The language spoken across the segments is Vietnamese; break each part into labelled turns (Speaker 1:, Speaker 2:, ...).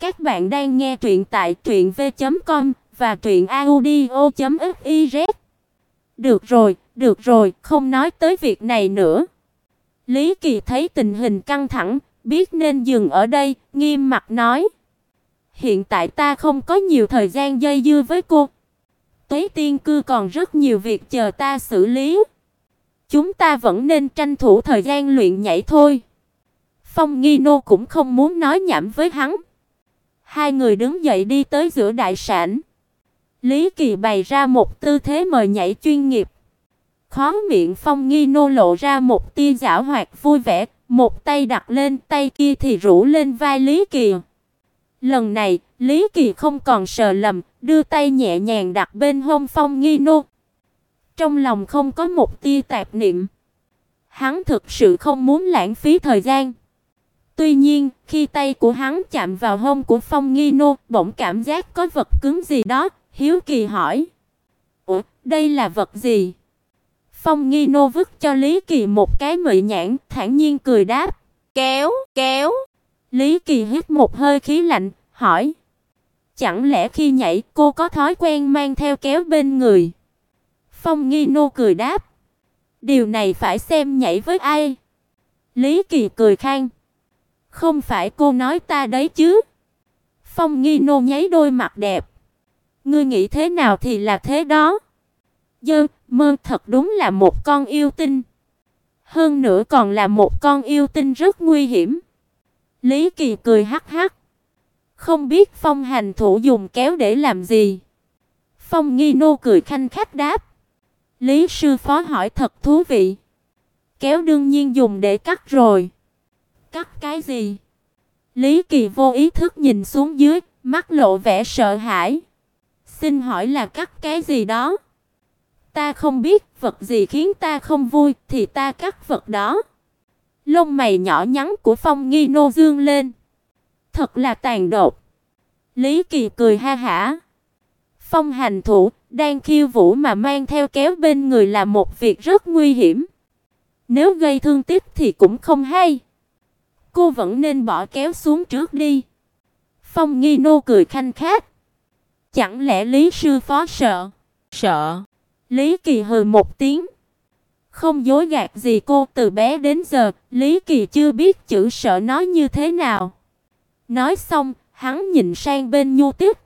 Speaker 1: Các bạn đang nghe truyện tại truyệnv.com và truyệnaudio.fiz. Được rồi, được rồi, không nói tới việc này nữa. Lý Kỳ thấy tình hình căng thẳng, biết nên dừng ở đây, nghiêm mặt nói: "Hiện tại ta không có nhiều thời gian dây dưa với cô. Tuế Tiên cư còn rất nhiều việc chờ ta xử lý. Chúng ta vẫn nên tranh thủ thời gian luyện nhảy thôi." Phong Nghi Nô cũng không muốn nói nhảm với hắn. Hai người đứng dậy đi tới giữa đại sảnh. Lý Kỳ bày ra một tư thế mời nhảy chuyên nghiệp. Khóe miệng Phong Nghi nô lộ ra một tia giảo hoạt vui vẻ, một tay đặt lên, tay kia thì rũ lên vai Lý Kỳ. Lần này, Lý Kỳ không còn sợ lầm, đưa tay nhẹ nhàng đặt bên hông Phong Nghi nô. Trong lòng không có một tia tạp niệm. Hắn thực sự không muốn lãng phí thời gian. Tuy nhiên, khi tay của hắn chạm vào hông của Phong Nghi Nô, bỗng cảm giác có vật cứng gì đó, hiếu kỳ hỏi: "Ủa, đây là vật gì?" Phong Nghi Nô vứt cho Lý Kỳ một cái mị nhãn, thản nhiên cười đáp: "Kéo, kéo." Lý Kỳ hít một hơi khí lạnh, hỏi: "Chẳng lẽ khi nhảy cô có thói quen mang theo kéo bên người?" Phong Nghi Nô cười đáp: "Điều này phải xem nhảy với ai." Lý Kỳ cười khang: "Không phải cô nói ta đấy chứ?" Phong Nghi Nô nháy đôi mặt đẹp. "Ngươi nghĩ thế nào thì là thế đó." Dơ, mơ thật đúng là một con yêu tinh. Hơn nữa còn là một con yêu tinh rất nguy hiểm. Lý Kỳ cười hắc hắc. Không biết Phong Hành thủ dùng kéo để làm gì. Phong Nghi Nô cười khanh khách đáp. Lý sư phó hỏi thật thú vị. Kéo đương nhiên dùng để cắt rồi. Cắt cái gì? Lý Kỳ vô ý thức nhìn xuống dưới, mắt lộ vẻ sợ hãi. Xin hỏi là cắt cái gì đó? Ta không biết vật gì khiến ta không vui thì ta cắt vật đó. Lông mày nhỏ nhắn của Phong Nghi Nô dương lên. Thật là tàn độc. Lý Kỳ cười ha hả. Phong hành thủ đang khiêu vũ mà mang theo kéo bên người là một việc rất nguy hiểm. Nếu gây thương tích thì cũng không hay. Cô vẫn nên bỏ kéo xuống trước đi. Phong Nghi Nô cười khanh khách. Chẳng lẽ Lý sư phó sợ? Sợ. Lý Kỳ hừ một tiếng. Không dối gạt gì cô, từ bé đến giờ, Lý Kỳ chưa biết chữ sợ nói như thế nào. Nói xong, hắn nhìn sang bên Nhu Tích.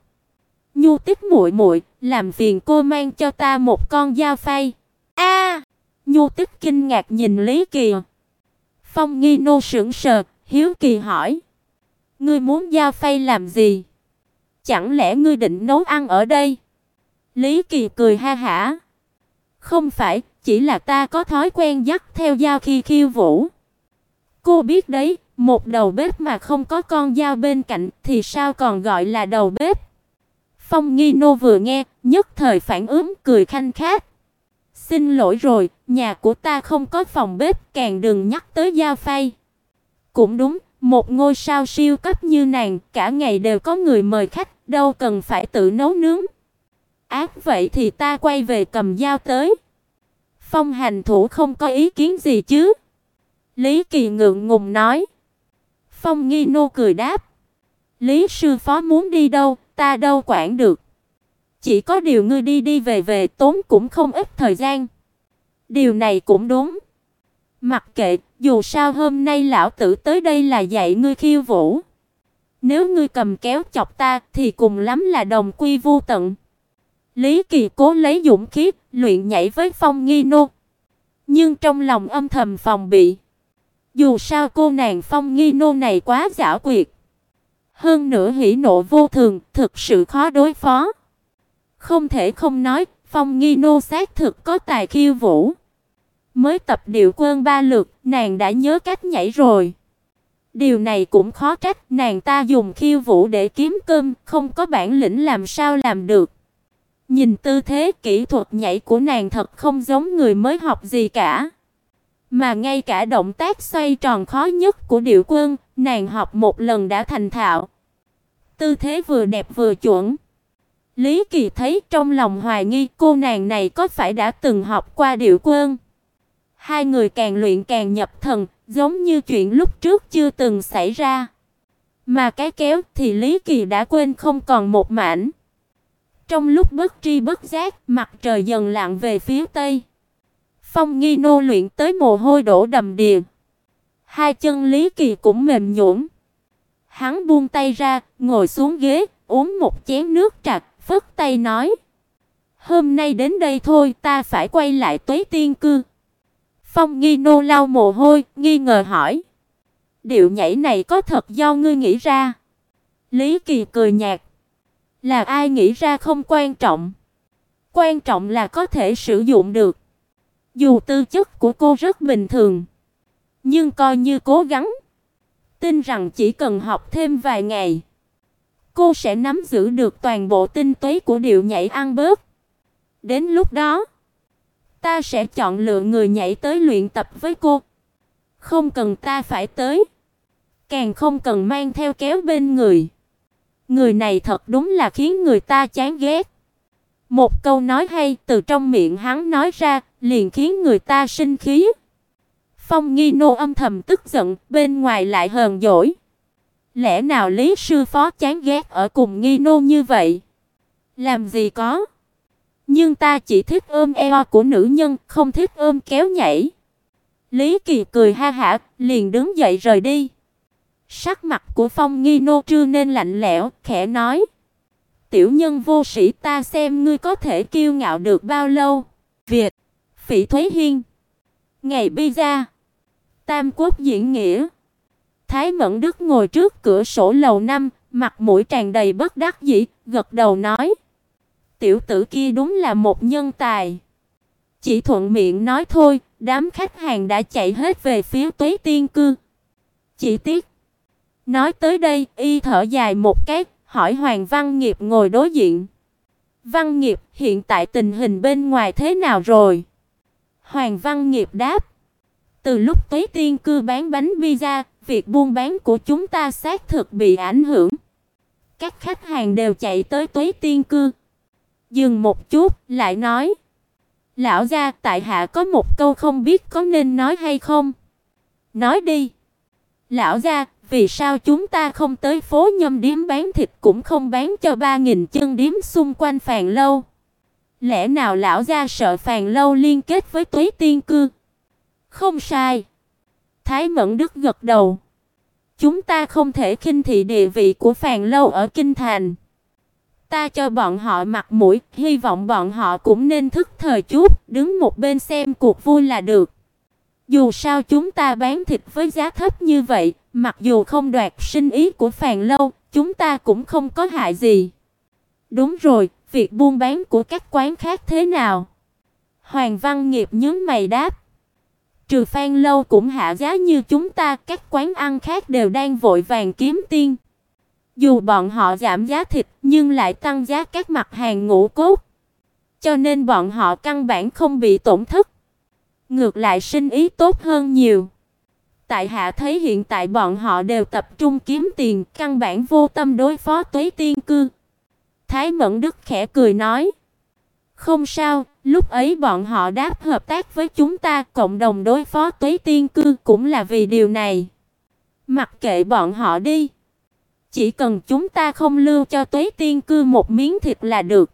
Speaker 1: Nhu Tích muội muội, làm phiền cô mang cho ta một con dao phay. A! Nhu Tích kinh ngạc nhìn Lý Kỳ. Phong Nghi nô sững sờ, hiếu kỳ hỏi: "Ngươi muốn dao phay làm gì? Chẳng lẽ ngươi định nấu ăn ở đây?" Lý Kỳ cười ha hả. Không phải, chỉ là ta có thói quen dắt theo dao khi khiêu vũ. Cô biết đấy, một đầu bếp mà không có con dao bên cạnh thì sao còn gọi là đầu bếp? Phong Nghi Nô vừa nghe, nhất thời phản ứng cười khanh khách. Xin lỗi rồi, nhà của ta không có phòng bếp, càng đừng nhắc tới dao phay. Cũng đúng, một ngôi sao siêu cấp như nàng, cả ngày đều có người mời khách, đâu cần phải tự nấu nướng. Ác vậy thì ta quay về cầm dao tới. Phong hành thủ không có ý kiến gì chứ? Lý Kỳ ngượng ngùng nói. Phong Nghi nô cười đáp. Lý sư phó muốn đi đâu, ta đâu quản được. Chỉ có điều ngươi đi đi về về tốn cũng không ít thời gian. Điều này cũng đúng. Mặc kệ, dù sao hôm nay lão tử tới đây là dạy ngươi khiêu vũ. Nếu ngươi cầm kéo chọc ta thì cùng lắm là đồng quy vu tận. Lý Kỳ cố lấy dũng khí, luyện nhảy với Phong Nghi Nô. Nhưng trong lòng âm thầm phòng bị. Dù sao cô nàng Phong Nghi Nô này quá giả quyệt. Hơn nữa hỉ nộ vô thường, thực sự khó đối phó. Không thể không nói, Phong Nghi Nô xác thực có tài khiêu vũ. Mới tập điệu quân ba lượt, nàng đã nhớ cách nhảy rồi. Điều này cũng khó trách, nàng ta dùng khiêu vũ để kiếm cơm, không có bản lĩnh làm sao làm được. Nhìn tư thế kỹ thuật nhảy của nàng thật không giống người mới học gì cả. Mà ngay cả động tác xoay tròn khó nhất của điệu quân, nàng học một lần đã thành thạo. Tư thế vừa đẹp vừa chuẩn. Lý Kỳ thấy trong lòng hoài nghi cô nàng này có phải đã từng học qua điệu quân. Hai người càng luyện càng nhập thần, giống như chuyện lúc trước chưa từng xảy ra. Mà cái kéo thì Lý Kỳ đã quên không còn một mảnh. Trong lúc bất tri bất giác, mặt trời dần lặn về phía tây. Phong Nghi nô luyện tới mồ hôi đổ đầm đìa. Hai chân Lý Kỳ cũng mềm nhũn. Hắn buông tay ra, ngồi xuống ghế, uống một chén nước trà, phất tay nói: "Hôm nay đến đây thôi, ta phải quay lại Tuế Tiên cư." Phong Nghi nô lau mồ hôi, nghi ngờ hỏi: "Điệu nhảy này có thật do ngươi nghĩ ra?" Lý Kỳ cười nhạt: "Là ai nghĩ ra không quan trọng, quan trọng là có thể sử dụng được." Dù tư chất của cô rất bình thường, nhưng coi như cố gắng, tin rằng chỉ cần học thêm vài ngày, cô sẽ nắm giữ được toàn bộ tinh túy của điệu nhảy ăn bớt. Đến lúc đó, ta sẽ chọn lựa người nhảy tới luyện tập với cô. Không cần ta phải tới, càng không cần mang theo kéo bên người. Người này thật đúng là khiến người ta chán ghét. Một câu nói hay từ trong miệng hắn nói ra, liền khiến người ta sinh khí. Phong Nghi Nô âm thầm tức giận, bên ngoài lại hờn dỗi. Lẽ nào Lý sư phó chán ghét ở cùng Nghi Nô như vậy? Làm gì có? Nhưng ta chỉ thích ôm eo của nữ nhân, không thích ôm kéo nhảy. Lý Kỳ cười ha hả, liền đứng dậy rời đi. Sắc mặt của Phong Nghi Nô trưa nên lạnh lẽo, khẽ nói: "Tiểu nhân vô sĩ, ta xem ngươi có thể kiêu ngạo được bao lâu?" Việt Phỉ Thúy Hiên. Ngày pizza. Tam Quốc diễn nghĩa. Thái Mẫn Đức ngồi trước cửa sổ lầu năm, mặt mũi tràn đầy bất đắc dĩ, gật đầu nói: "Tiểu tử kia đúng là một nhân tài." Chỉ thuận miệng nói thôi, đám khách hàng đã chạy hết về phía Tuế Tiên cư. Chỉ tiếc. Nói tới đây, y thở dài một cái, hỏi Hoàng Văn Nghiệp ngồi đối diện. "Văn Nghiệp, hiện tại tình hình bên ngoài thế nào rồi?" Hoàng Văn Nghiệp đáp: Từ lúc Tuế Tiên cư bán bánh pizza, việc buôn bán của chúng ta xác thực bị ảnh hưởng. Các khách hàng đều chạy tới Tuế Tiên cư. Dừng một chút, lại nói: "Lão gia, tại hạ có một câu không biết có nên nói hay không?" "Nói đi." "Lão gia, vì sao chúng ta không tới phố Nhâm điếm bán thịt cũng không bán cho 3000 chân điếm xung quanh Phàn lâu?" Lẽ nào lão gia sợ Phàn lâu liên kết với Tuế Tiên cư? Không sai. Thái Mẫn Đức gật đầu. Chúng ta không thể khinh thị địa vị của Phàn lâu ở kinh thành. Ta cho bọn họ mặt mũi, hy vọng bọn họ cũng nên thức thời chút, đứng một bên xem cuộc vui là được. Dù sao chúng ta bán thịt với giá thấp như vậy, mặc dù không đoạt sinh ý của Phàn lâu, chúng ta cũng không có hại gì. Đúng rồi, việc buôn bán của các quán khác thế nào? Hoàng Văn Nghiệp nhướng mày đáp. Trừ Phan lâu cũng hạ giá như chúng ta, các quán ăn khác đều đang vội vàng kiếm tiền. Dù bọn họ giảm giá thịt nhưng lại tăng giá các mặt hàng ngũ cốt. Cho nên bọn họ căn bản không bị tổn thất. Ngược lại sinh ý tốt hơn nhiều. Tại hạ thấy hiện tại bọn họ đều tập trung kiếm tiền, căn bản vô tâm đối phó Tuế Tiên cư. Thái Mẫn Đức khẽ cười nói: "Không sao, lúc ấy bọn họ đáp hợp tác với chúng ta, cộng đồng đối phó Tuế Tiên cư cũng là vì điều này. Mặc kệ bọn họ đi, chỉ cần chúng ta không lưu cho Tuế Tiên cư một miếng thịt là được."